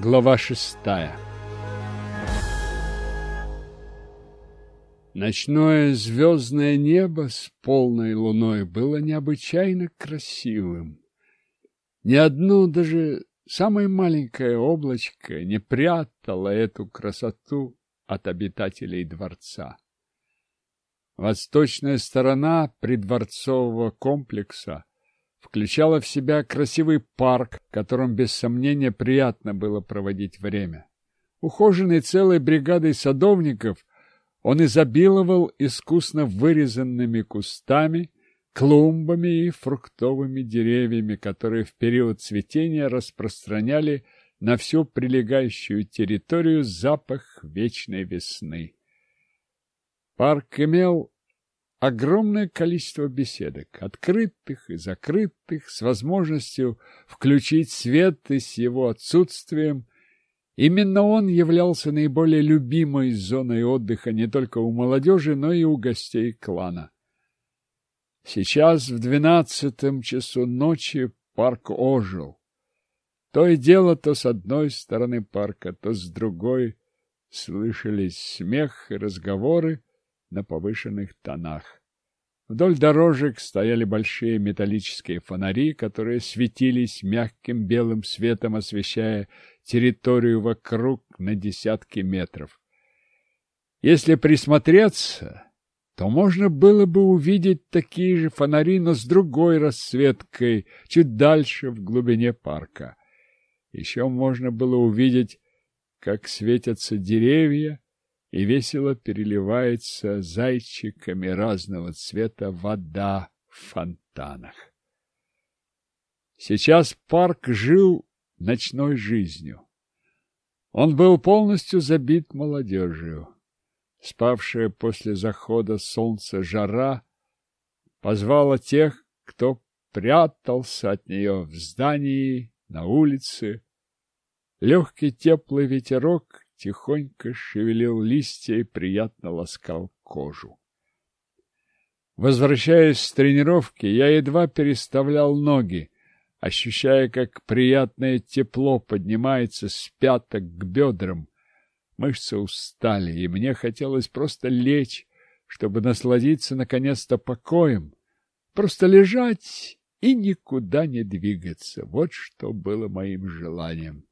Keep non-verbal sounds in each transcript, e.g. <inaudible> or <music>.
Глава шестая Ночное звездное небо с полной луной было необычайно красивым. Ни одно даже самое маленькое облачко не прятало эту красоту от обитателей дворца. Восточная сторона придворцового комплекса включала в себя красивый парк, в котором без сомнения приятно было проводить время. Ухоженный целой бригадой садовников, он изобиловал искусно вырезанными кустами, клумбами и фруктовыми деревьями, которые в период цветения распространяли на всю прилегающую территорию запах вечной весны. Парк имел огромное количество беседок, открытых и закрытых, с возможностью включить свет и с его отсутствием. Именно он являлся наиболее любимой зоной отдыха не только у молодежи, но и у гостей клана. Сейчас в двенадцатом часу ночи парк ожил. То и дело, то с одной стороны парка, то с другой слышались смех и разговоры, на повышенных тонах. Вдоль дорожек стояли большие металлические фонари, которые светились мягким белым светом, освещая территорию вокруг на десятки метров. Если присмотреться, то можно было бы увидеть такие же фонари, но с другой расцветкой, чуть дальше в глубине парка. Еще можно было увидеть, как светятся деревья, и весело переливается зайчиками разного цвета вода в фонтанах. Сейчас парк жил ночной жизнью. Он был полностью забит молодежью. Спавшая после захода солнца жара позвала тех, кто прятался от нее в здании, на улице. Легкий теплый ветерок тихонько шевелил листья и приятно ласкал кожу. Возвращаясь с тренировки, я едва переставлял ноги, ощущая, как приятное тепло поднимается с пяток к бедрам. Мышцы устали, и мне хотелось просто лечь, чтобы насладиться наконец-то покоем, просто лежать и никуда не двигаться. Вот что было моим желанием.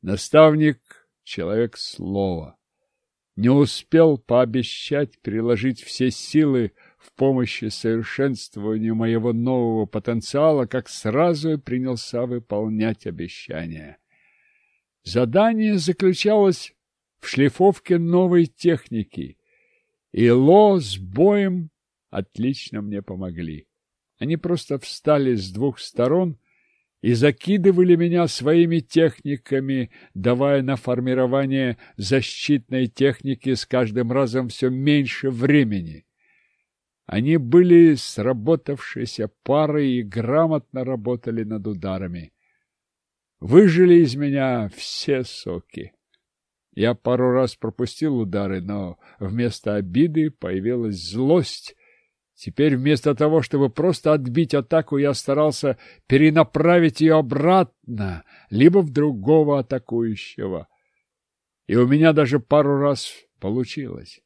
Наставник человек слова. Не успел пообещать приложить все силы в помощи совершенствованию моего нового потенциала, как сразу и принялся выполнять обещание. Задание заключалось в шлифовке новой техники, и Ло с боем отлично мне помогли. Они просто встали с двух сторон и закидывали меня своими техниками, давая на формирование защитной техники с каждым разом все меньше времени. Они были сработавшейся парой и грамотно работали над ударами. Выжили из меня все соки. Я пару раз пропустил удары, но вместо обиды появилась злость, Теперь вместо того, чтобы просто отбить атаку, я старался перенаправить ее обратно, либо в другого атакующего. И у меня даже пару раз получилось.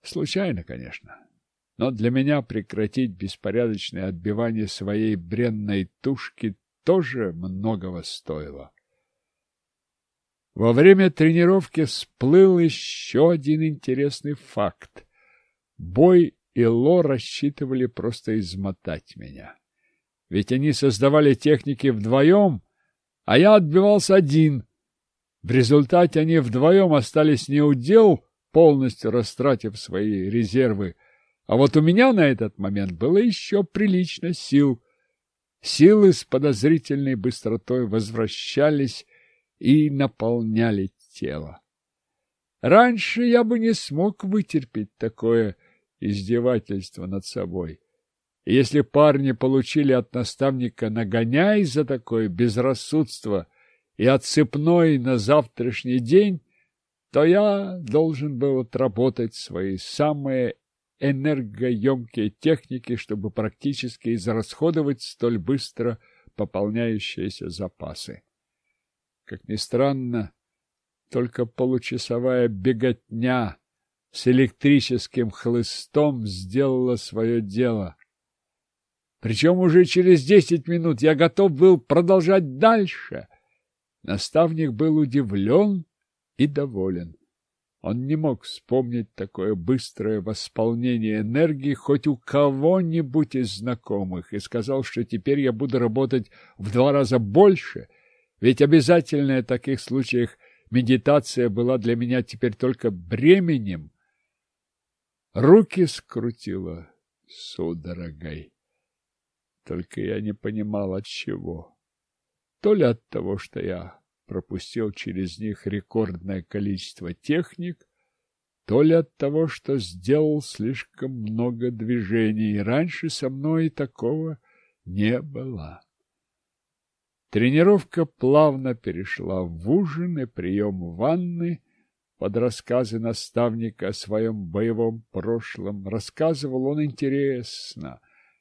Случайно, конечно. Но для меня прекратить беспорядочное отбивание своей бренной тушки тоже многого стоило. Во время тренировки всплыл еще один интересный факт. Бой и Ло рассчитывали просто измотать меня. Ведь они создавали техники вдвоем, а я отбивался один. В результате они вдвоем остались неудел, полностью растратив свои резервы. А вот у меня на этот момент было еще прилично сил. Силы с подозрительной быстротой возвращались и наполняли тело. Раньше я бы не смог вытерпеть такое издевательство над собой. И если парни получили от наставника нагоняй за такое безрассудство и отсыпной на завтрашний день, то я должен был отработать свои самые энергоемкие техники, чтобы практически израсходовать столь быстро пополняющиеся запасы. Как ни странно, только получасовая беготня с электрическим хлыстом сделала свое дело. Причем уже через десять минут я готов был продолжать дальше. Наставник был удивлен и доволен. Он не мог вспомнить такое быстрое восполнение энергии хоть у кого-нибудь из знакомых и сказал, что теперь я буду работать в два раза больше, ведь обязательная в таких случаях медитация была для меня теперь только бременем. Руки скрутило судорогой. Только я не понимал от чего. То ли от того, что я пропустил через них рекордное количество техник, то ли от того, что сделал слишком много движений, и раньше со мной такого не было. Тренировка плавно перешла в ужин и прием ванны. Под рассказы наставника о своем боевом прошлом рассказывал он интересно,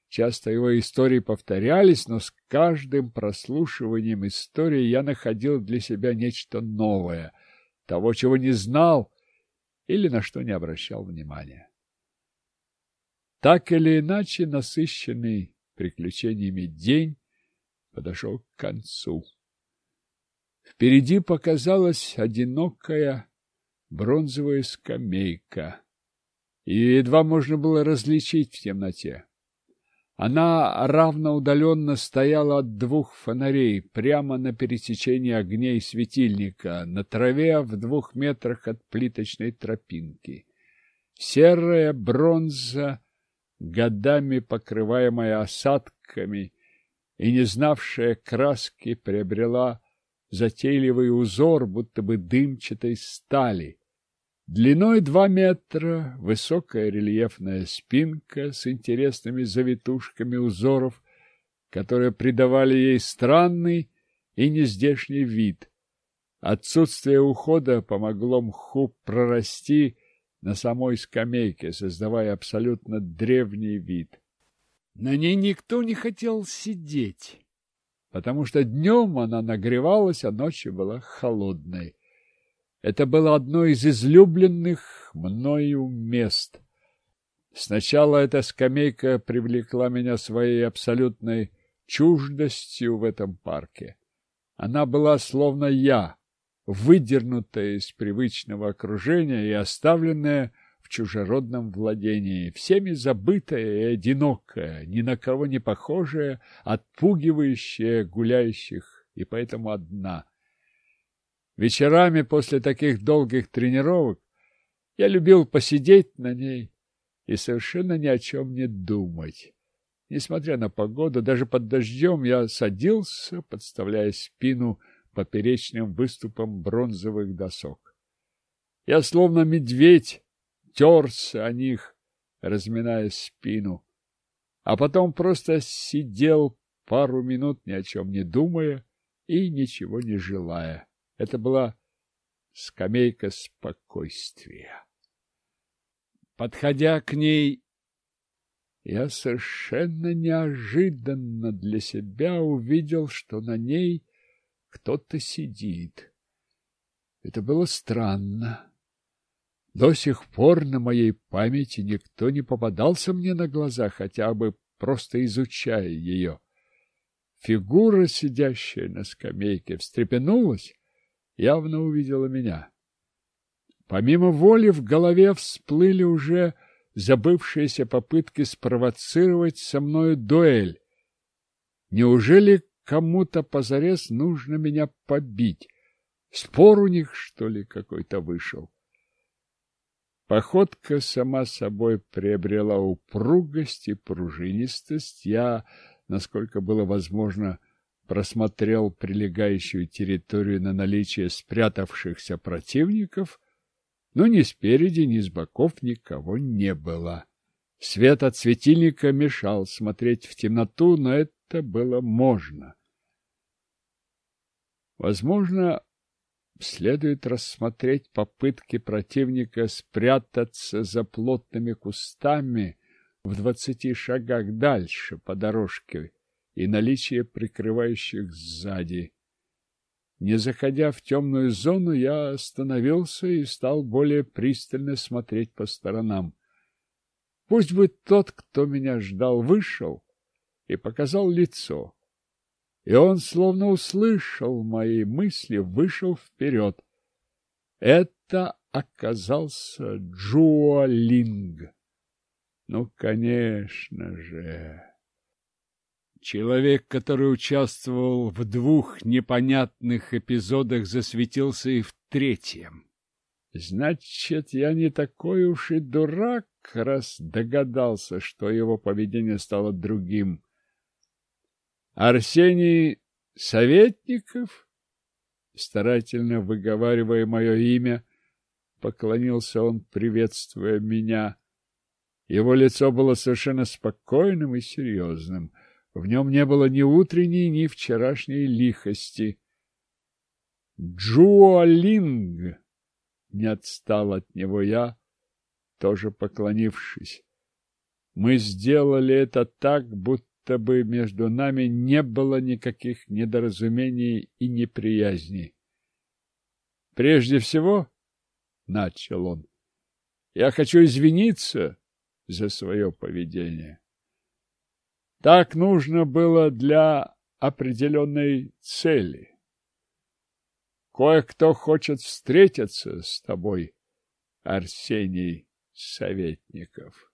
Часто его истории повторялись, но с каждым прослушиванием истории я находил для себя нечто новое, того, чего не знал или на что не обращал внимания. Так или иначе, насыщенный приключениями день подошел к концу. Впереди показалась одинокая бронзовая скамейка. Ее едва можно было различить в темноте. Она равноудаленно стояла от двух фонарей, прямо на пересечении огней светильника, на траве в двух метрах от плиточной тропинки. Серая бронза, годами покрываемая осадками и не знавшая краски, приобрела затейливый узор, будто бы дымчатой стали. Длиной два метра, высокая рельефная спинка с интересными завитушками узоров, которые придавали ей странный и нездешний вид. Отсутствие ухода помогло мху прорасти на самой скамейке, создавая абсолютно древний вид. На ней никто не хотел сидеть, потому что днем она нагревалась, а ночью была холодной. Это было одно из излюбленных мною мест. Сначала эта скамейка привлекла меня своей абсолютной чуждостью в этом парке. Она была словно я, выдернутая из привычного окружения и оставленная в чужеродном владении, всеми забытая и одинокая, ни на кого не похожая, отпугивающая гуляющих, и поэтому одна — Вечерами после таких долгих тренировок я любил посидеть на ней и совершенно ни о чем не думать. Несмотря на погоду, даже под дождем я садился, подставляя спину поперечным выступом бронзовых досок. Я словно медведь терся о них, разминая спину, а потом просто сидел пару минут, ни о чем не думая и ничего не желая. Это была скамейка спокойствия. Подходя к ней, я совершенно неожиданно для себя увидел, что на ней кто-то сидит. Это было странно. До сих пор на моей памяти никто не попадался мне на глаза, хотя бы просто изучая ее. Фигура, сидящая на скамейке, встрепенулась явно увидела меня. Помимо воли в голове всплыли уже забывшиеся попытки спровоцировать со мною дуэль. Неужели кому-то позарез нужно меня побить? Спор у них, что ли, какой-то вышел? Походка сама собой приобрела упругость и пружинистость. Я, насколько было возможно, просмотрел прилегающую территорию на наличие спрятавшихся противников, но ни спереди, ни с боков никого не было. Свет от светильника мешал смотреть в темноту, но это было можно. Возможно, следует рассмотреть попытки противника спрятаться за плотными кустами в двадцати шагах дальше по дорожке и наличие прикрывающих сзади. Не заходя в темную зону, я остановился и стал более пристально смотреть по сторонам. Пусть бы тот, кто меня ждал, вышел и показал лицо. И он, словно услышал мои мысли, вышел вперед. Это оказался Джуалинг. Ну, конечно же. Человек, который участвовал в двух непонятных эпизодах, засветился и в третьем. Значит, я не такой уж и дурак, раз догадался, что его поведение стало другим. Арсений Советников, старательно выговаривая мое имя, поклонился он, приветствуя меня. Его лицо было совершенно спокойным и серьезным. В нем не было ни утренней, ни вчерашней лихости. Джуалинг! Не отстал от него я, тоже поклонившись. Мы сделали это так, будто бы между нами не было никаких недоразумений и неприязни. Прежде всего, — начал он, — я хочу извиниться за свое поведение. Так нужно было для определенной цели. Кое-кто хочет встретиться с тобой, Арсений Советников.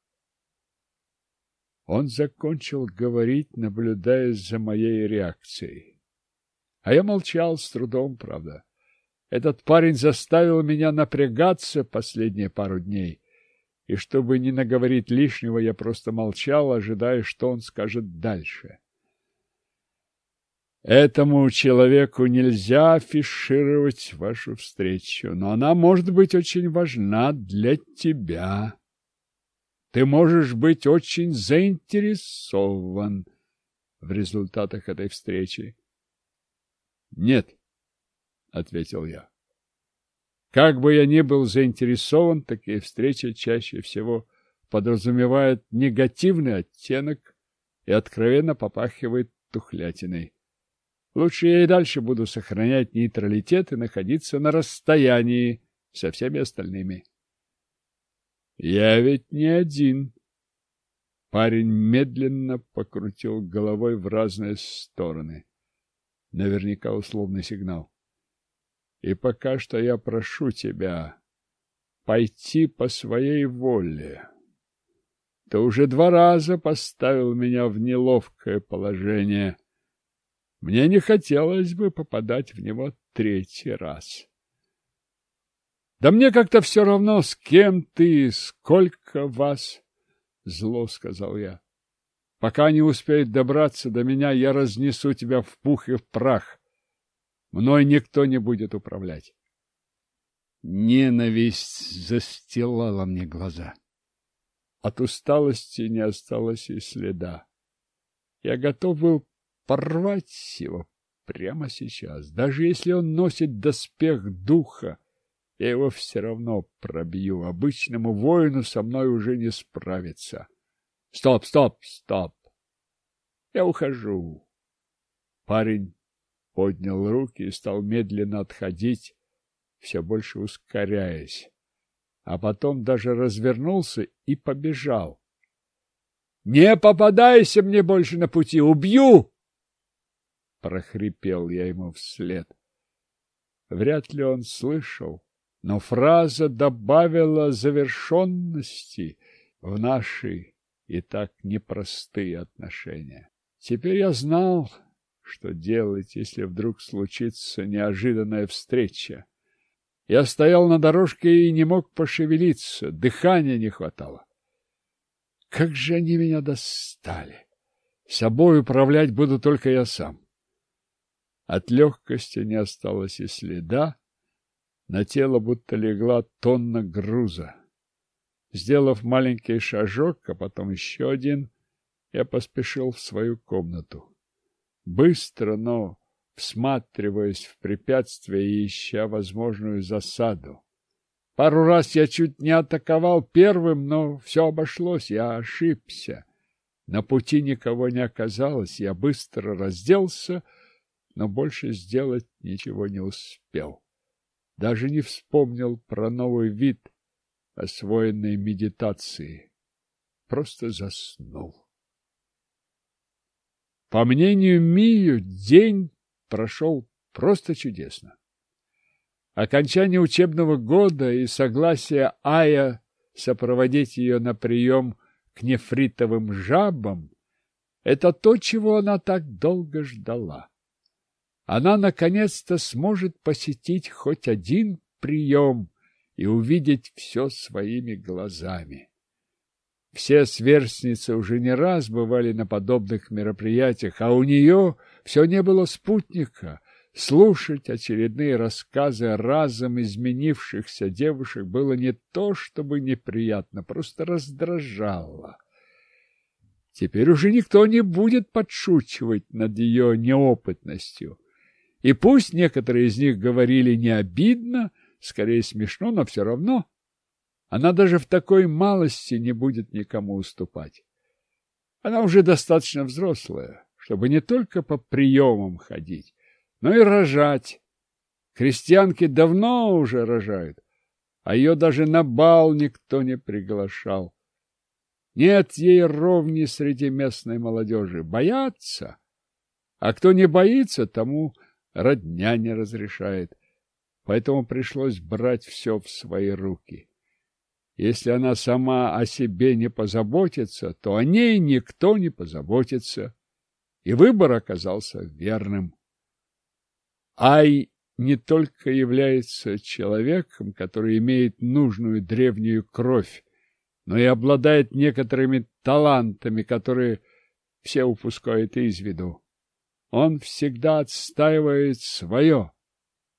Он закончил говорить, наблюдая за моей реакцией. А я молчал с трудом, правда. Этот парень заставил меня напрягаться последние пару дней и чтобы не наговорить лишнего, я просто молчал, ожидая, что он скажет дальше. Этому человеку нельзя афишировать вашу встречу, но она может быть очень важна для тебя. Ты можешь быть очень заинтересован в результатах этой встречи. — Нет, — ответил я. Как бы я ни был заинтересован, такие встречи чаще всего подразумевают негативный оттенок и откровенно попахивает тухлятиной. Лучше я и дальше буду сохранять нейтралитет и находиться на расстоянии со всеми остальными. Я ведь не один. Парень медленно покрутил головой в разные стороны. Наверняка условный сигнал. И пока что я прошу тебя пойти по своей воле. Ты уже два раза поставил меня в неловкое положение. Мне не хотелось бы попадать в него третий раз. Да мне как-то все равно, с кем ты, сколько вас, — зло сказал я. Пока не успеет добраться до меня, я разнесу тебя в пух и в прах. Мной никто не будет управлять. Ненависть застилала мне глаза. От усталости не осталось и следа. Я готов был порвать его прямо сейчас. Даже если он носит доспех духа, его все равно пробью. Обычному воину со мной уже не справиться. Стоп, стоп, стоп. Я ухожу. Парень поднял руки и стал медленно отходить, все больше ускоряясь. А потом даже развернулся и побежал. — Не попадайся мне больше на пути! Убью! — прохрипел я ему вслед. Вряд ли он слышал, но фраза добавила завершенности в наши и так непростые отношения. Теперь я знал, что делать, если вдруг случится неожиданная встреча? Я стоял на дорожке и не мог пошевелиться, дыхания не хватало. Как же они меня достали! Собой управлять буду только я сам. От легкости не осталось и следа, на тело будто легла тонна груза. Сделав маленький шажок, а потом еще один, я поспешил в свою комнату быстро, но всматриваясь в препятствия и ища возможную засаду. Пару раз я чуть не атаковал первым, но все обошлось, я ошибся. На пути никого не оказалось, я быстро разделся, но больше сделать ничего не успел. Даже не вспомнил про новый вид освоенной медитации. Просто заснул. По мнению Мию, день прошел просто чудесно. Окончание учебного года и согласие Ая сопроводить ее на прием к нефритовым жабам – это то, чего она так долго ждала. Она наконец-то сможет посетить хоть один прием и увидеть все своими глазами. Все сверстницы уже не раз бывали на подобных мероприятиях, а у нее все не было спутника. Слушать очередные рассказы разом изменившихся девушек было не то чтобы неприятно, просто раздражало. Теперь уже никто не будет подшучивать над ее неопытностью. И пусть некоторые из них говорили не обидно, скорее смешно, но все равно она даже в такой малости не будет никому уступать. Она уже достаточно взрослая, чтобы не только по приемам ходить, но и рожать. Крестьянки давно уже рожают, а ее даже на бал никто не приглашал. Нет ей ровни среди местной молодежи. Боятся. А кто не боится, тому родня не разрешает. Поэтому пришлось брать все в свои руки. Если она сама о себе не позаботится, то о ней никто не позаботится. И выбор оказался верным. Ай не только является человеком, который имеет нужную древнюю кровь, но и обладает некоторыми талантами, которые все упускают из виду. Он всегда отстаивает свое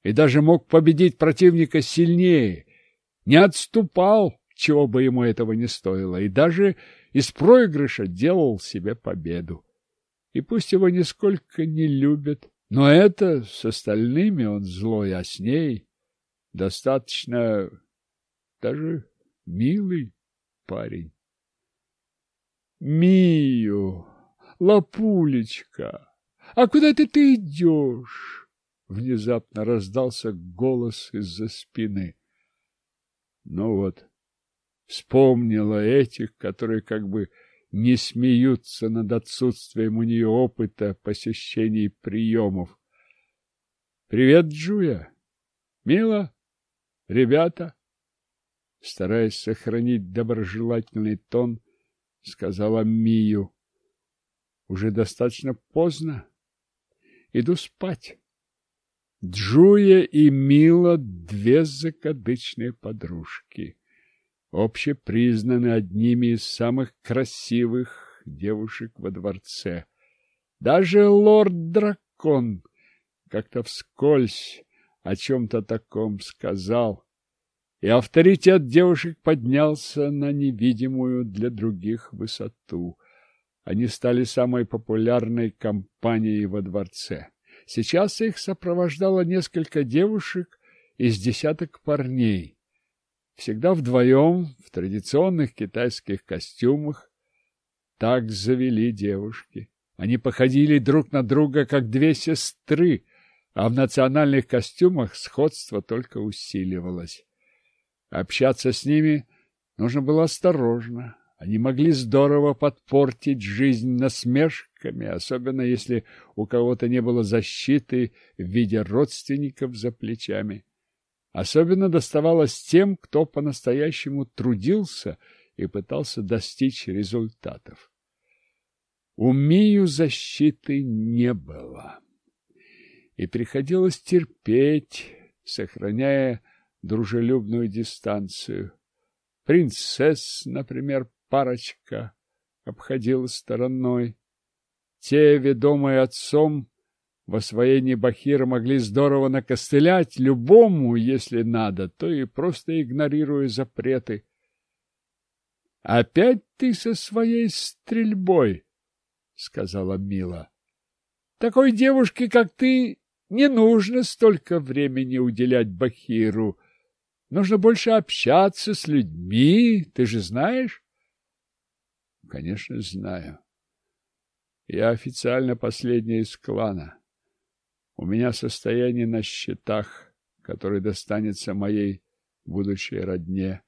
и даже мог победить противника сильнее, не отступал, чего бы ему этого не стоило, и даже из проигрыша делал себе победу. И пусть его нисколько не любят, но это с остальными он злой, а с ней достаточно даже милый парень. Мию, лапулечка, а куда ты ты идешь? Внезапно раздался голос из-за спины. Ну вот, Вспомнила этих, которые как бы не смеются над отсутствием у нее опыта посещений приемов. «Привет, Джуя! Мила? Ребята?» Стараясь сохранить доброжелательный тон, сказала Мию. «Уже достаточно поздно. Иду спать». Джуя и Мила — две закадычные подружки общепризнаны одними из самых красивых девушек во дворце. Даже лорд-дракон как-то вскользь о чем-то таком сказал, и авторитет девушек поднялся на невидимую для других высоту. Они стали самой популярной компанией во дворце. Сейчас их сопровождало несколько девушек из десяток парней всегда вдвоем, в традиционных китайских костюмах. Так завели девушки. Они походили друг на друга, как две сестры, а в национальных костюмах сходство только усиливалось. Общаться с ними нужно было осторожно. Они могли здорово подпортить жизнь насмешками, особенно если у кого-то не было защиты в виде родственников за плечами. Особенно доставалось тем, кто по-настоящему трудился и пытался достичь результатов. У Мию защиты не было. И приходилось терпеть, сохраняя дружелюбную дистанцию. Принцесс, например, парочка обходила стороной. Те, ведомые отцом, в освоении Бахира могли здорово накостылять любому, если надо, то и просто игнорируя запреты. — Опять ты со своей стрельбой, — сказала Мила. — Такой девушке, как ты, не нужно столько времени уделять Бахиру. Нужно больше общаться с людьми, ты же знаешь? — Конечно, знаю. Я официально последняя из клана. У меня состояние на счетах, который достанется моей будущей родне.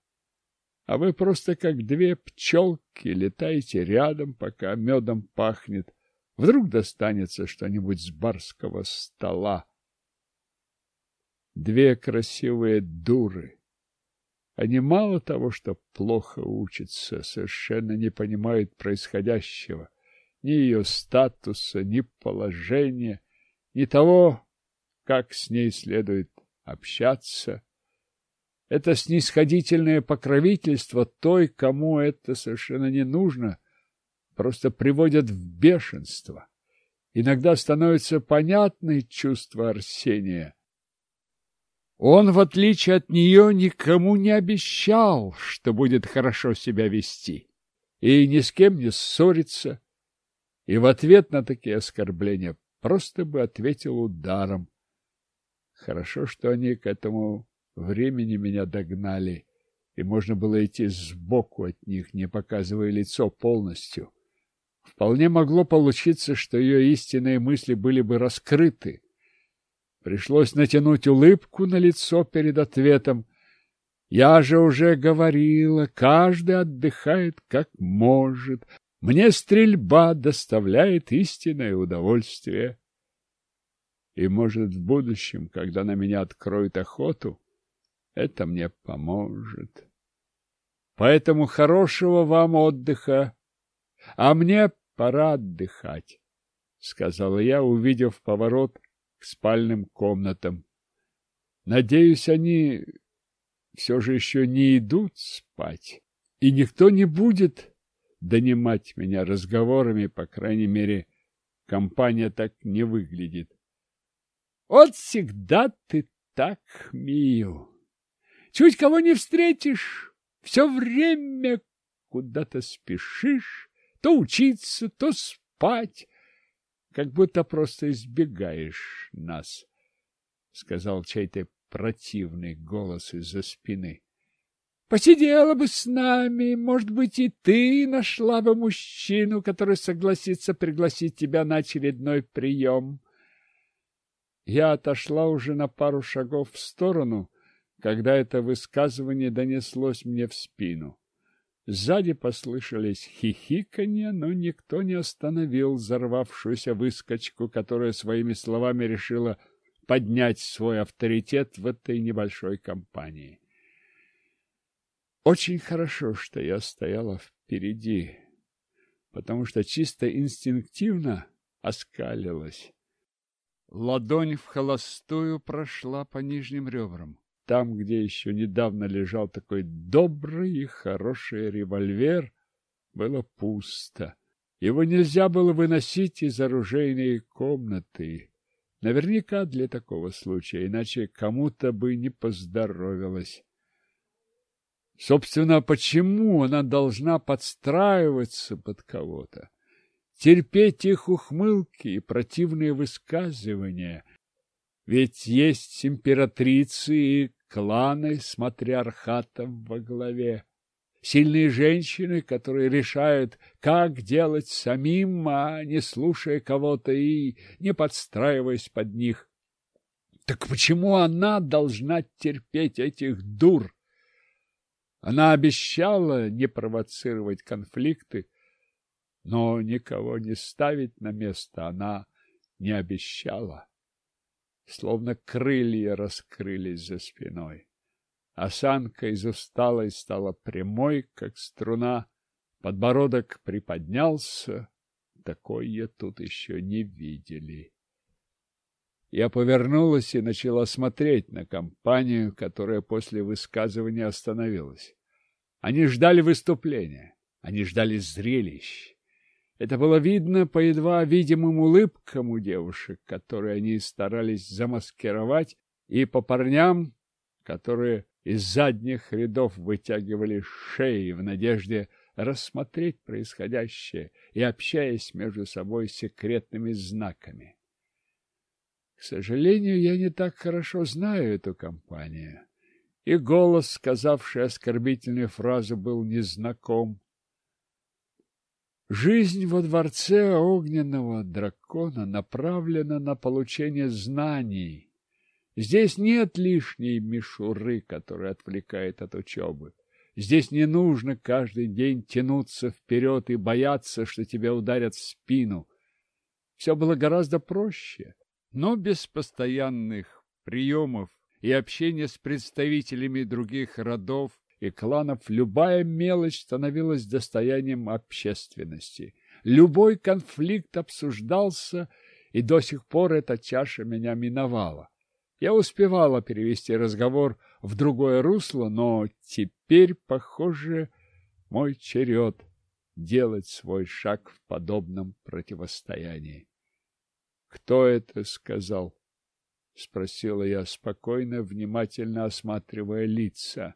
А вы просто как две пчелки летаете рядом, пока медом пахнет. Вдруг достанется что-нибудь с барского стола. Две красивые дуры. Они мало того, что плохо учатся, совершенно не понимают происходящего, ни ее статуса, ни положения, ни того, как с ней следует общаться. Это снисходительное покровительство той, кому это совершенно не нужно, просто приводят в бешенство. Иногда становится понятны чувство Арсения. Он, в отличие от нее, никому не обещал, что будет хорошо себя вести, и ни с кем не ссориться, и в ответ на такие оскорбления просто бы ответил ударом. Хорошо, что они к этому времени меня догнали, и можно было идти сбоку от них, не показывая лицо полностью. Вполне могло получиться, что ее истинные мысли были бы раскрыты. Пришлось натянуть улыбку на лицо перед ответом. Я же уже говорила, каждый отдыхает как может. Мне стрельба доставляет истинное удовольствие. И, может, в будущем, когда на меня откроют охоту, это мне поможет. Поэтому хорошего вам отдыха, а мне пора отдыхать, — сказала я, увидев поворот спальным комнатам. Надеюсь, они все же еще не идут спать, и никто не будет донимать меня разговорами, по крайней мере, компания так не выглядит. Вот всегда ты так, мил. Чуть кого не встретишь, все время куда-то спешишь, то учиться, то спать, как будто просто избегаешь нас, — сказал чей-то противный голос из-за спины. Посидела бы с нами, может быть, и ты нашла бы мужчину, который согласится пригласить тебя на очередной прием. Я отошла уже на пару шагов в сторону, когда это высказывание донеслось мне в спину. Сзади послышались хихиканье, но никто не остановил взорвавшуюся выскочку, которая своими словами решила поднять свой авторитет в этой небольшой компании. Очень хорошо, что я стояла впереди, потому что чисто инстинктивно оскалилась. Ладонь в холостую прошла по нижним ребрам. Там, где еще недавно лежал такой добрый и хороший револьвер, было пусто. Его нельзя было выносить из оружейной комнаты. Наверняка для такого случая, иначе кому-то бы не поздоровилось. Собственно, почему она должна подстраиваться под кого-то? терпеть их ухмылки и противные высказывания. Ведь есть императрицы и кланы с матриархатом во главе. Сильные женщины, которые решают, как делать самим, а не слушая кого-то и не подстраиваясь под них. Так почему она должна терпеть этих дур? Она обещала не провоцировать конфликты, но никого не ставить на место она не обещала. Словно крылья раскрылись за спиной. Осанка из усталой стала прямой, как струна, подбородок приподнялся. Такое тут еще не видели. Я повернулась и начала смотреть на компанию, которая после высказывания остановилась. Они ждали выступления, они ждали зрелищ. Это было видно по едва видимым улыбкам у девушек, которые они старались замаскировать, и по парням, которые из задних рядов вытягивали шеи в надежде рассмотреть происходящее и общаясь между собой секретными знаками. К сожалению, я не так хорошо знаю эту компанию, и голос, сказавший оскорбительную фразу, был незнаком. Жизнь во дворце огненного дракона направлена на получение знаний. Здесь нет лишней мишуры, которая отвлекает от учебы. Здесь не нужно каждый день тянуться вперед и бояться, что тебя ударят в спину. Все было гораздо проще, но без постоянных приемов и общения с представителями других родов и кланов любая мелочь становилась достоянием общественности. Любой конфликт обсуждался, и до сих пор эта чаша меня миновала. Я успевала перевести разговор в другое русло, но теперь, похоже, мой черед делать свой шаг в подобном противостоянии. — Кто это сказал? — спросила я спокойно, внимательно осматривая лица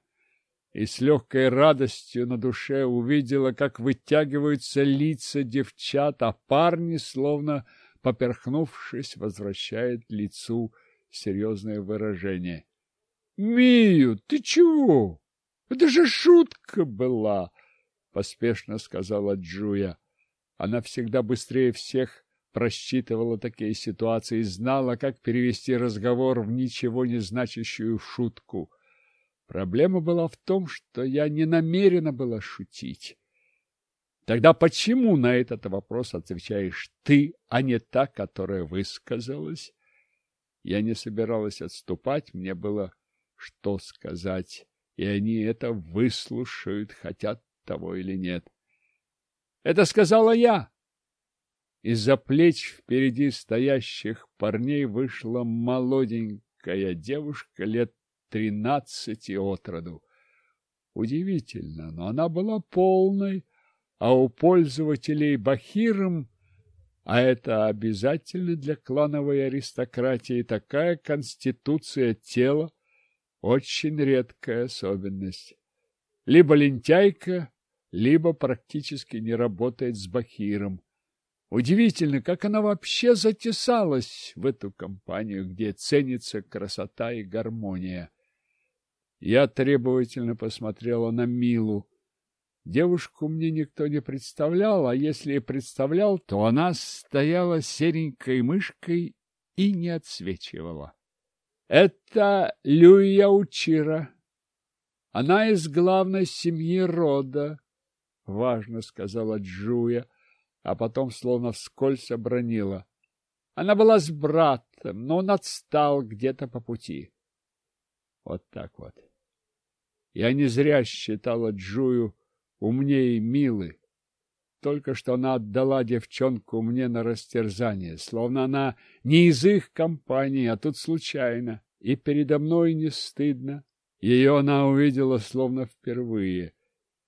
и с легкой радостью на душе увидела, как вытягиваются лица девчат, а парни, словно поперхнувшись, возвращают лицу серьезное выражение. — Мию, ты чего? Это же шутка была! — поспешно сказала Джуя. Она всегда быстрее всех просчитывала такие ситуации и знала, как перевести разговор в ничего не значащую шутку. Проблема была в том, что я не намерена была шутить. Тогда почему на этот вопрос отвечаешь ты, а не та, которая высказалась? Я не собиралась отступать, мне было что сказать, и они это выслушают, хотят того или нет. Это сказала я. Из-за плеч впереди стоящих парней вышла молоденькая девушка лет тринадцати от роду. Удивительно, но она была полной, а у пользователей бахиром, а это обязательно для клановой аристократии, такая конституция тела, очень редкая особенность. Либо лентяйка, либо практически не работает с бахиром. Удивительно, как она вообще затесалась в эту компанию, где ценится красота и гармония. Я требовательно посмотрела на Милу. Девушку мне никто не представлял, а если и представлял, то она стояла серенькой мышкой и не отсвечивала. Это Люя Учира. Она из главной семьи рода, — важно сказала Джуя, а потом словно вскользь обронила. Она была с братом, но он отстал где-то по пути. Вот так вот. Я не зря считала Джую умнее Милы. Только что она отдала девчонку мне на растерзание, словно она не из их компании, а тут случайно, и передо мной не стыдно. Ее она увидела словно впервые,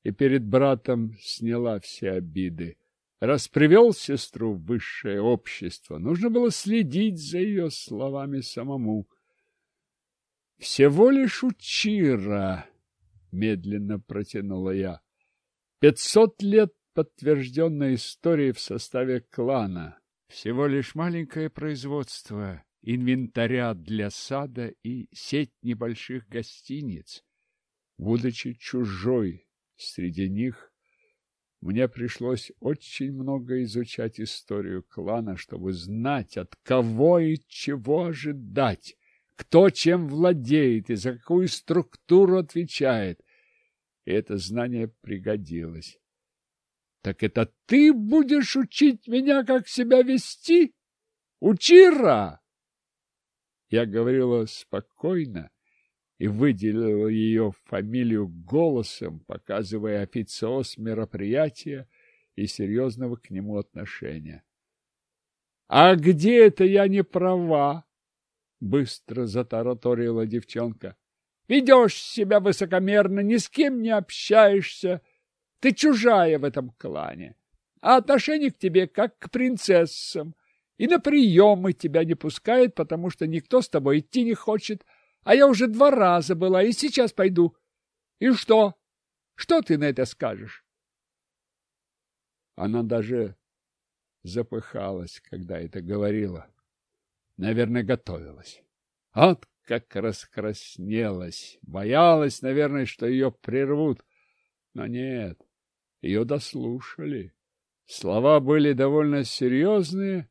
и перед братом сняла все обиды. Раз привел сестру в высшее общество, нужно было следить за ее словами самому. Всего лишь учира медленно протянула я. Пятьсот лет подтвержденной истории в составе клана. Всего лишь маленькое производство инвентаря для сада и сеть небольших гостиниц. Будучи чужой среди них, мне пришлось очень много изучать историю клана, чтобы знать, от кого и чего ожидать кто чем владеет и за какую структуру отвечает. И это знание пригодилось. — Так это ты будешь учить меня, как себя вести? Учира! Я говорила спокойно и выделила ее фамилию голосом, показывая официоз мероприятия и серьезного к нему отношения. — А где это я не права? Быстро затараторила девчонка. Ведешь себя высокомерно, ни с кем не общаешься. Ты чужая в этом клане, а отношение к тебе как к принцессам. И на приемы тебя не пускают, потому что никто с тобой идти не хочет. А я уже два раза была и сейчас пойду. И что? Что ты на это скажешь? Она даже запыхалась, когда это говорила. Наверное, готовилась. Вот как раскраснелась. Боялась, наверное, что ее прервут. Но нет, ее дослушали. Слова были довольно серьезные,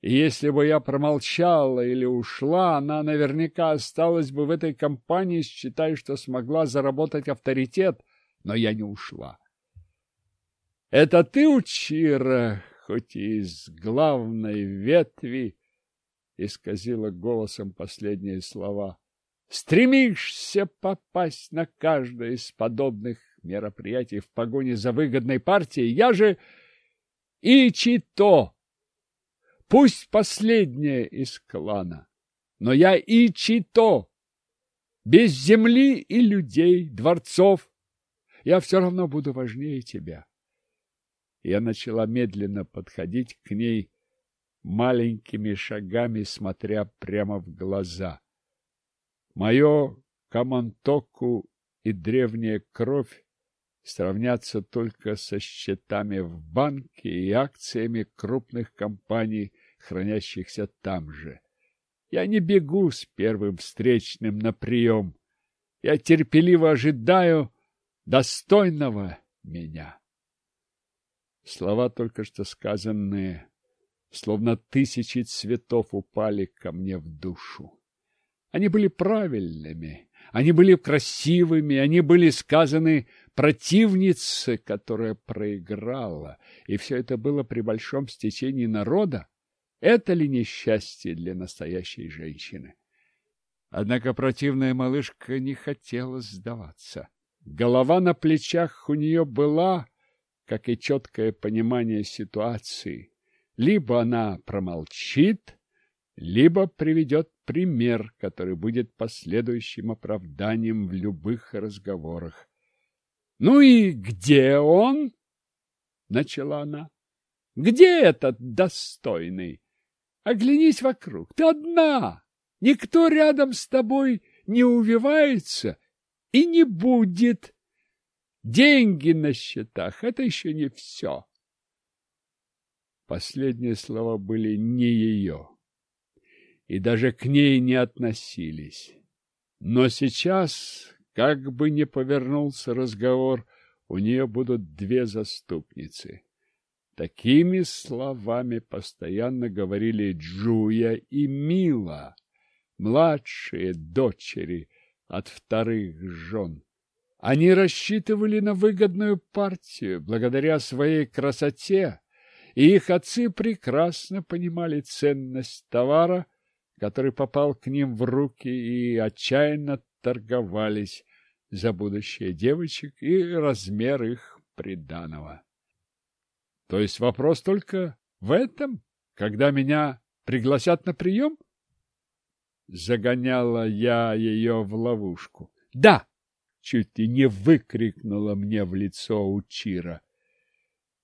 и если бы я промолчала или ушла, она наверняка осталась бы в этой компании, считая, что смогла заработать авторитет, но я не ушла. — Это ты, Учира, хоть и из главной ветви, — исказила голосом последние слова, — стремишься попасть на каждое из подобных мероприятий в погоне за выгодной партией? Я же и Чито. Пусть последняя из клана, но я и Чито. Без земли и людей, дворцов. Я все равно буду важнее тебя. Я начала медленно подходить к ней маленькими шагами, смотря прямо в глаза. Мое Камантоку и древняя кровь сравняться только со счетами в банке и акциями крупных компаний, хранящихся там же. Я не бегу с первым встречным на прием. Я терпеливо ожидаю достойного меня. Слова, только что сказанные, словно тысячи цветов упали ко мне в душу. Они были правильными, они были красивыми, они были сказаны противнице, которая проиграла, и все это было при большом стечении народа, это ли несчастье для настоящей женщины? Однако противная малышка не хотела сдаваться. Голова на плечах у нее была, как и четкое понимание ситуации. Либо она промолчит, либо приведет пример, который будет последующим оправданием в любых разговорах. Ну и где он? Начала она. Где этот достойный? Оглянись вокруг. Ты одна. Никто рядом с тобой не увивается и не будет. Деньги на счетах — это еще не все. Последние слова были не ее, и даже к ней не относились. Но сейчас, как бы ни повернулся разговор, у нее будут две заступницы. Такими словами постоянно говорили Джуя и Мила, младшие дочери от вторых жен. Они рассчитывали на выгодную партию благодаря своей красоте, их отцы прекрасно понимали ценность товара, который попал к ним в руки, и отчаянно торговались, за будущее девочек и размер их приданого. То есть вопрос только в этом, когда меня пригласят на прием? Загоняла я ее в ловушку. Да! Чуть ли не выкрикнула мне в лицо Учира.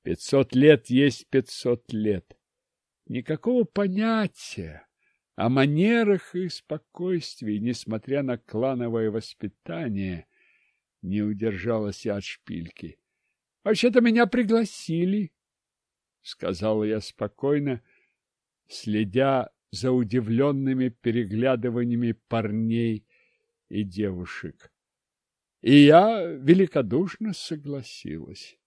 Пятьсот лет есть пятьсот лет. Никакого понятия о манерах и спокойствии, несмотря на клановое воспитание, не удержалась я от шпильки. — Вообще-то меня пригласили, — сказала я спокойно, следя за удивленными переглядываниями парней и девушек. И я великодушно согласилась.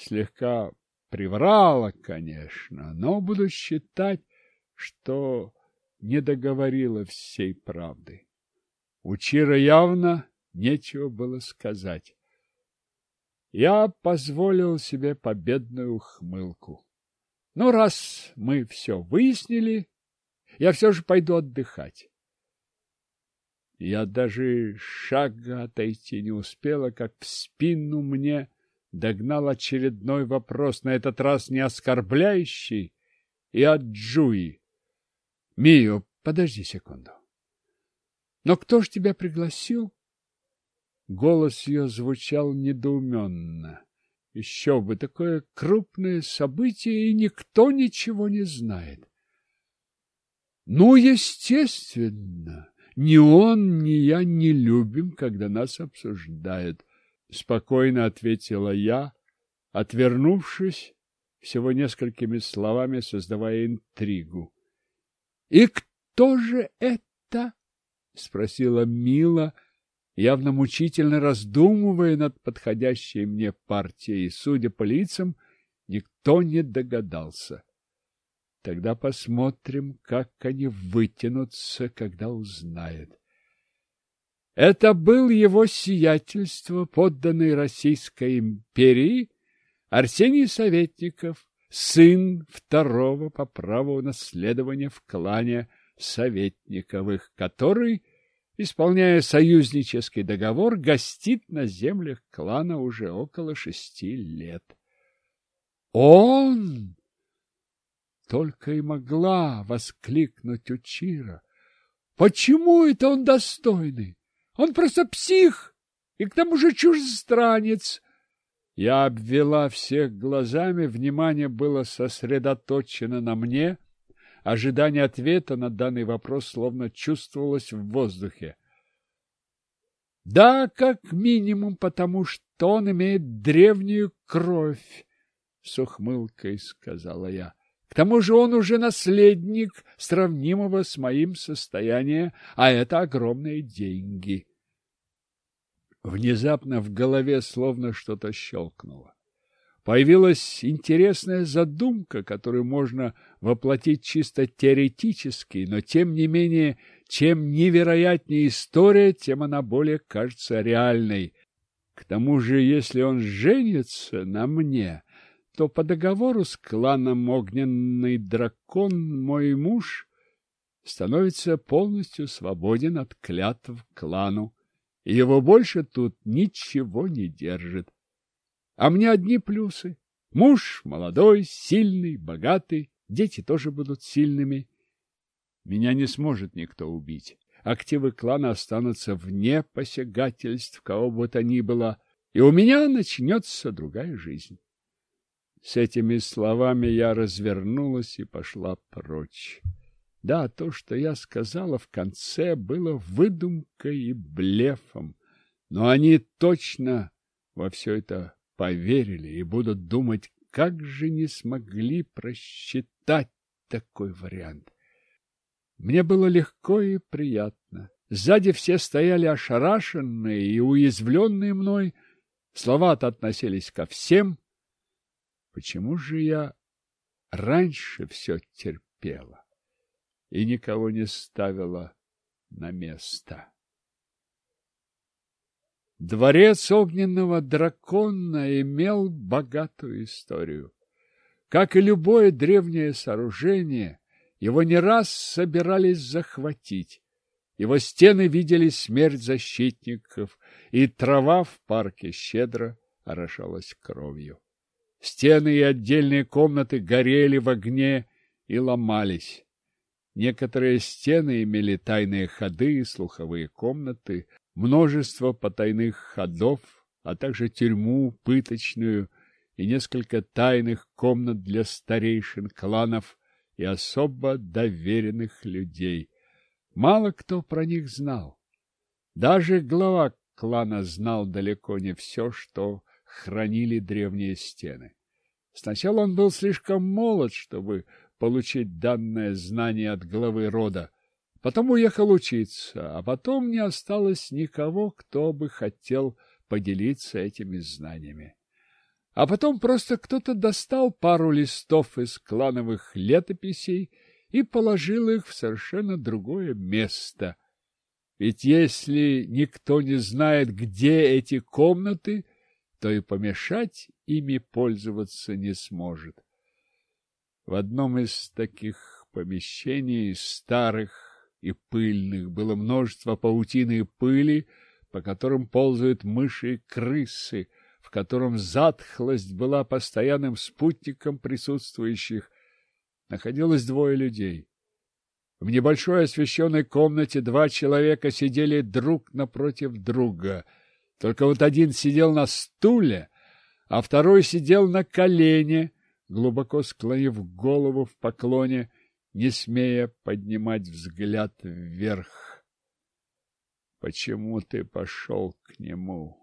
Слегка приврала, конечно, но буду считать, что не договорила всей правды. Учира явно нечего было сказать. Я позволил себе победную ухмылку. Ну, раз мы все выяснили, я все же пойду отдыхать. Я даже шага отойти не успела, как в спину мне догнал очередной вопрос, на этот раз не оскорбляющий, и от Джуи. — Мио, подожди секунду. Но кто ж тебя пригласил? Голос ее звучал недоуменно. Еще бы, такое крупное событие, и никто ничего не знает. Ну, естественно, ни он, ни я не любим, когда нас обсуждают, спокойно ответила я, отвернувшись, всего несколькими словами создавая интригу. И кто же это? спросила Мила, — явно мучительно раздумывая над подходящей мне партией. Судя по лицам, никто не догадался. Тогда посмотрим, как они вытянутся, когда узнают. Это был его сиятельство, подданный Российской империи, Арсений Советников, сын второго по праву наследования в клане Советниковых, который, исполняя союзнический договор, гостит на землях клана уже около шести лет. Он! Только и могла воскликнуть Учира. Почему это он достойный? Он просто псих и к тому же чужестранец. Я обвела всех глазами, внимание было сосредоточено на мне, ожидание ответа на данный вопрос словно чувствовалось в воздухе. Да, как минимум потому, что он имеет древнюю кровь, — с ухмылкой сказала я. К тому же он уже наследник, сравнимого с моим состоянием, а это огромные деньги. Внезапно в голове словно что-то щелкнуло. Появилась интересная задумка, которую можно воплотить чисто теоретически, но тем не менее, чем невероятнее история, тем она более кажется реальной. К тому же, если он женится на мне, то по договору с кланом Огненный Дракон мой муж становится полностью свободен от клятв клану, и его больше тут ничего не держит. А мне одни плюсы. Муж молодой, сильный, богатый, дети тоже будут сильными. Меня не сможет никто убить. Активы клана останутся вне посягательств кого бы то ни было, и у меня начнется другая жизнь. С этими словами я развернулась и пошла прочь. Да, то, что я сказала в конце, было выдумкой и блефом, но они точно во все это поверили и будут думать, как же не смогли просчитать такой вариант. Мне было легко и приятно. Сзади все стояли ошарашенные и уязвленные мной, слова-то относились ко всем, Почему же я раньше все терпела и никого не ставила на место? Дворец огненного дракона имел богатую историю. Как и любое древнее сооружение, его не раз собирались захватить. Его стены видели смерть защитников, и трава в парке щедро орошалась кровью. Стены и отдельные комнаты горели в огне и ломались. Некоторые стены имели тайные ходы и слуховые комнаты, множество потайных ходов, а также тюрьму пыточную и несколько тайных комнат для старейшин кланов и особо доверенных людей. Мало кто про них знал. Даже глава клана знал далеко не все, что хранили древние стены. Сначала он был слишком молод, чтобы получить данное знание от главы рода. Потом уехал учиться, а потом не осталось никого, кто бы хотел поделиться этими знаниями. А потом просто кто-то достал пару листов из клановых летописей и положил их в совершенно другое место. Ведь если никто не знает, где эти комнаты, то и помешать ими пользоваться не сможет. В одном из таких помещений, старых и пыльных, было множество паутины и пыли, по которым ползают мыши и крысы, в котором затхлость была постоянным спутником присутствующих. Находилось двое людей. В небольшой освещенной комнате два человека сидели друг напротив друга — только вот один сидел на стуле, а второй сидел на колене, глубоко склонив голову в поклоне, не смея поднимать взгляд вверх. Почему ты пошел к нему?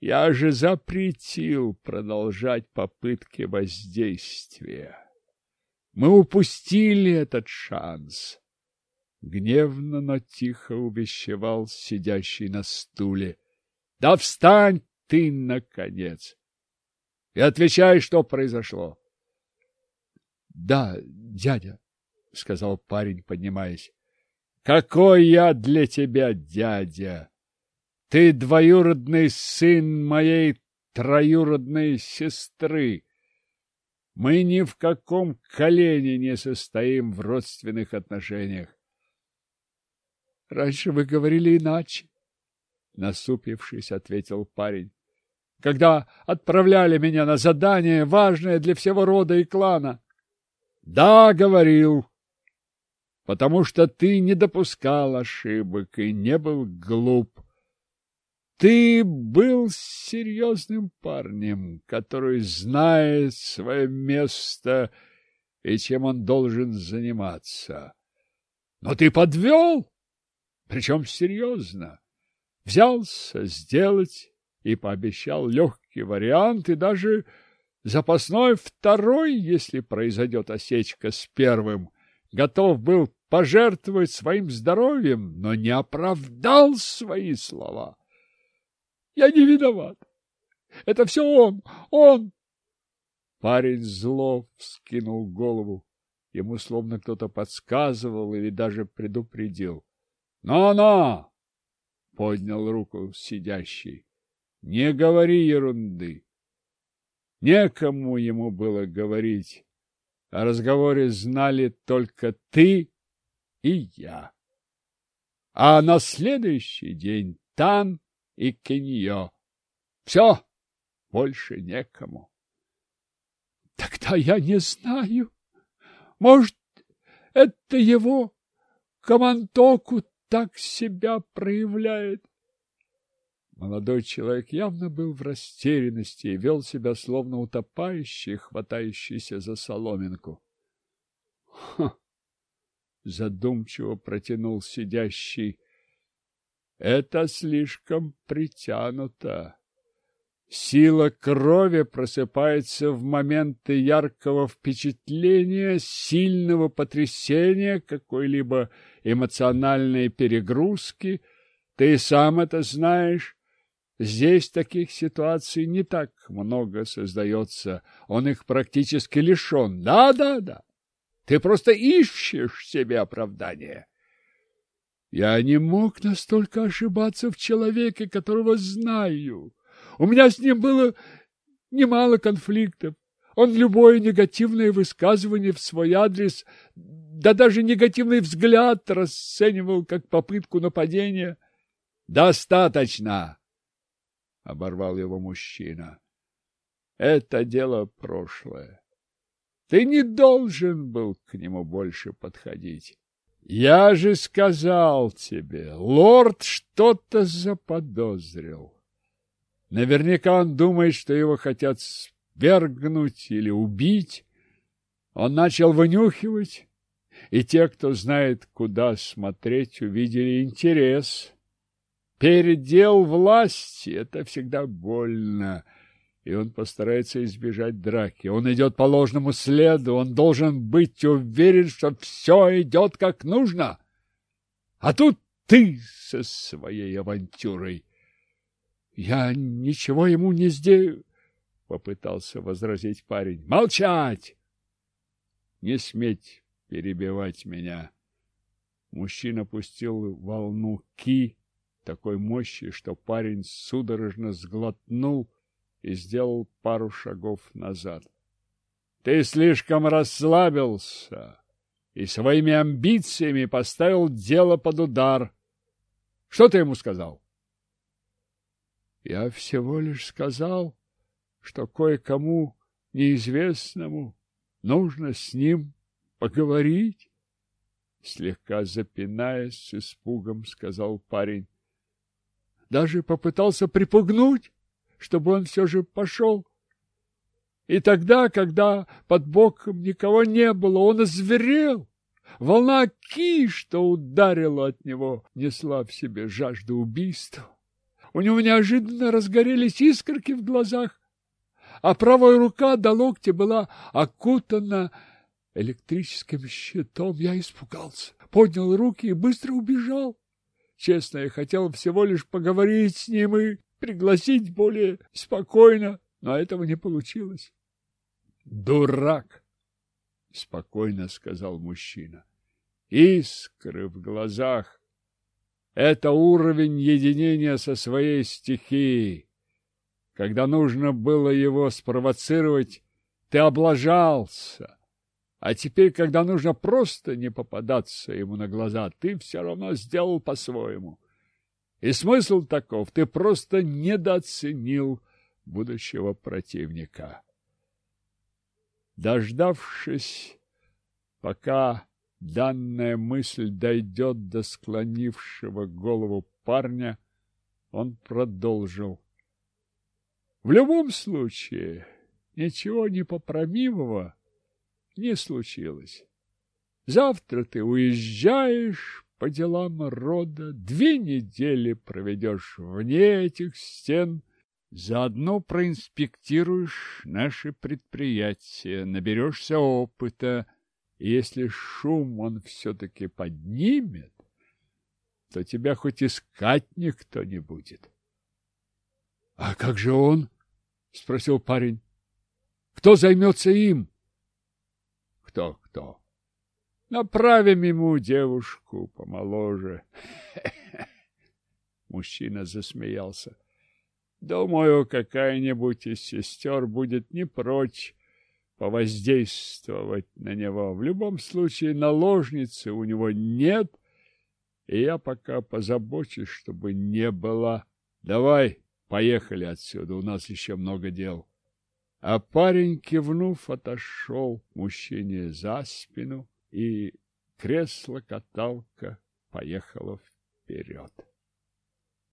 Я же запретил продолжать попытки воздействия. Мы упустили этот шанс. Гневно, но тихо увещевал сидящий на стуле. — Да встань ты, наконец! И отвечай, что произошло. — Да, дядя, — сказал парень, поднимаясь. — Какой я для тебя дядя! Ты двоюродный сын моей троюродной сестры. Мы ни в каком колене не состоим в родственных отношениях. — Раньше вы говорили иначе, — насупившись, ответил парень. — Когда отправляли меня на задание, важное для всего рода и клана. — Да, говорил, потому что ты не допускал ошибок и не был глуп. Ты был серьезным парнем, который знает свое место и чем он должен заниматься. Но ты подвел, причем серьезно. Взялся сделать и пообещал легкий вариант и даже запасной второй, если произойдет осечка с первым. Готов был пожертвовать своим здоровьем, но не оправдал свои слова. Я не виноват. Это все он, он. Парень зло вскинул голову. Ему словно кто-то подсказывал или даже предупредил. «Но-но!» — поднял руку сидящий. «Не говори ерунды!» Некому ему было говорить. О разговоре знали только ты и я. А на следующий день Тан и Кеньо. Все, больше некому. Тогда я не знаю. Может, это его Камантоку так себя проявляет. Молодой человек явно был в растерянности и вел себя словно утопающий, хватающийся за соломинку. — Ха! — задумчиво протянул сидящий это слишком притянуто. Сила крови просыпается в моменты яркого впечатления, сильного потрясения, какой-либо эмоциональной перегрузки. Ты сам это знаешь. Здесь таких ситуаций не так много создается. Он их практически лишен. Да-да-да. Ты просто ищешь себе оправдание. Я не мог настолько ошибаться в человеке, которого знаю. У меня с ним было немало конфликтов. Он любое негативное высказывание в свой адрес, да даже негативный взгляд расценивал как попытку нападения. «Достаточно!» — оборвал его мужчина. «Это дело прошлое. Ты не должен был к нему больше подходить. Я же сказал тебе, лорд что-то заподозрил. Наверняка он думает, что его хотят свергнуть или убить. Он начал вынюхивать, и те, кто знает, куда смотреть, увидели интерес. Передел власти — это всегда больно — и он постарается избежать драки. Он идет по ложному следу, он должен быть уверен, что все идет как нужно. А тут ты со своей авантюрой. Я ничего ему не сделаю, — попытался возразить парень. Молчать! Не сметь перебивать меня. Мужчина пустил волну ки такой мощи, что парень судорожно сглотнул и сделал пару шагов назад. Ты слишком расслабился и своими амбициями поставил дело под удар. Что ты ему сказал? Я всего лишь сказал, что кое-кому неизвестному нужно с ним поговорить. Слегка запинаясь с испугом, сказал парень. Даже попытался припугнуть чтобы он все же пошел. И тогда, когда под боком никого не было, он озверел. Волна ки, что ударила от него, несла в себе жажду убийства. У него неожиданно разгорелись искорки в глазах, а правая рука до локтя была окутана электрическим щитом. Я испугался, поднял руки и быстро убежал. Честно, я хотел всего лишь поговорить с ним и пригласить более спокойно но этого не получилось. Дурак, спокойно сказал мужчина. Искры в глазах это уровень единения со своей стихией. Когда нужно было его спровоцировать, ты облажался. А теперь, когда нужно просто не попадаться ему на глаза, ты все равно сделал по-своему. И смысл таков, ты просто недооценил будущего противника. Дождавшись, пока данная мысль дойдет до склонившего голову парня, он продолжил. В любом случае, ничего непоправимого не случилось. Завтра ты уезжаешь по делам рода, две недели проведешь вне этих стен, заодно проинспектируешь наши предприятия, наберешься опыта, если шум он все-таки поднимет, то тебя хоть искать никто не будет. — А как же он? — спросил парень. — Кто займется им? — Кто, кто? Направим ему девушку помоложе. <laughs> Мужчина засмеялся. Думаю, какая-нибудь из сестер будет не прочь повоздействовать на него. В любом случае, наложницы у него нет, и я пока позабочусь, чтобы не было. Давай, поехали отсюда, у нас еще много дел. А парень, кивнув, отошел мужчине за спину, и кресло-каталка поехало вперед.